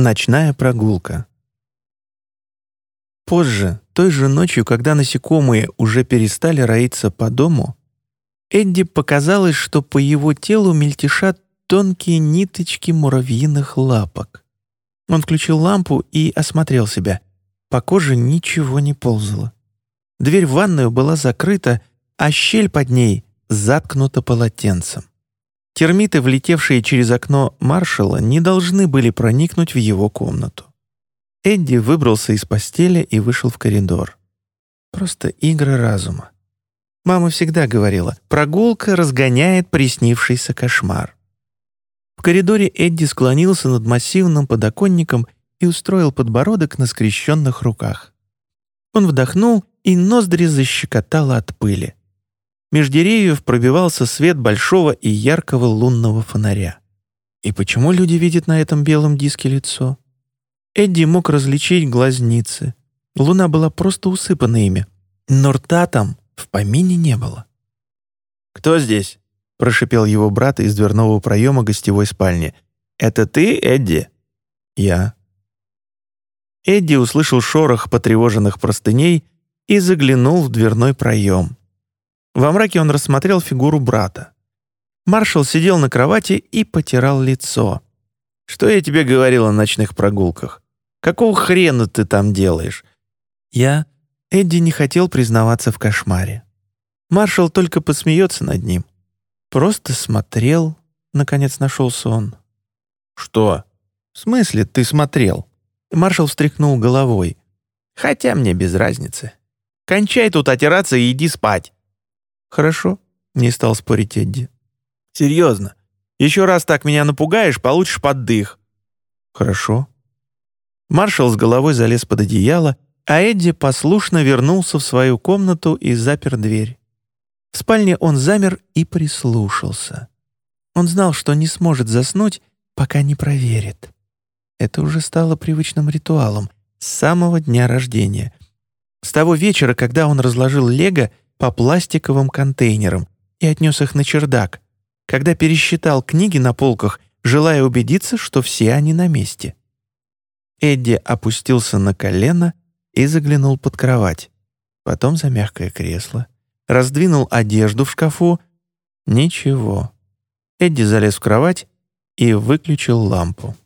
Ночная прогулка. Позже, той же ночью, когда насекомые уже перестали роиться по дому, Эдди показалось, что по его телу мельтешат тонкие ниточки муравьиных лапок. Он включил лампу и осмотрел себя. По коже ничего не ползало. Дверь в ванную была закрыта, а щель под ней заткнута полотенцем. Термиты, влетевшие через окно маршала, не должны были проникнуть в его комнату. Эдди выбрался из постели и вышел в коридор. Просто игры разума. Мама всегда говорила, прогулка разгоняет приснившийся кошмар. В коридоре Эдди склонился над массивным подоконником и устроил подбородок на скрещенных руках. Он вдохнул, и ноздри защекотало от пыли. Меж деревьев пробивался свет большого и яркого лунного фонаря. И почему люди видят на этом белом диске лицо? Эдди мог различить глазницы. Луна была просто усыпана ими, но рта там в помине не было. «Кто здесь?» — прошипел его брат из дверного проема гостевой спальни. «Это ты, Эдди?» «Я». Эдди услышал шорох потревоженных простыней и заглянул в дверной проем. Во мраке он рассмотрел фигуру брата. Маршал сидел на кровати и потирал лицо. «Что я тебе говорил о ночных прогулках? Какого хрена ты там делаешь?» «Я...» Эдди не хотел признаваться в кошмаре. Маршал только посмеется над ним. «Просто смотрел», — наконец нашелся он. «Что?» «В смысле ты смотрел?» Маршал встряхнул головой. «Хотя мне без разницы. Кончай тут отираться и иди спать». «Хорошо», — не стал спорить Эдди. «Серьезно. Еще раз так меня напугаешь, получишь поддых». «Хорошо». Маршал с головой залез под одеяло, а Эдди послушно вернулся в свою комнату и запер дверь. В спальне он замер и прислушался. Он знал, что не сможет заснуть, пока не проверит. Это уже стало привычным ритуалом с самого дня рождения. С того вечера, когда он разложил лего — по пластиковым контейнерам и отнес их на чердак, когда пересчитал книги на полках, желая убедиться, что все они на месте. Эдди опустился на колено и заглянул под кровать, потом за мягкое кресло, раздвинул одежду в шкафу. Ничего. Эдди залез в кровать и выключил лампу.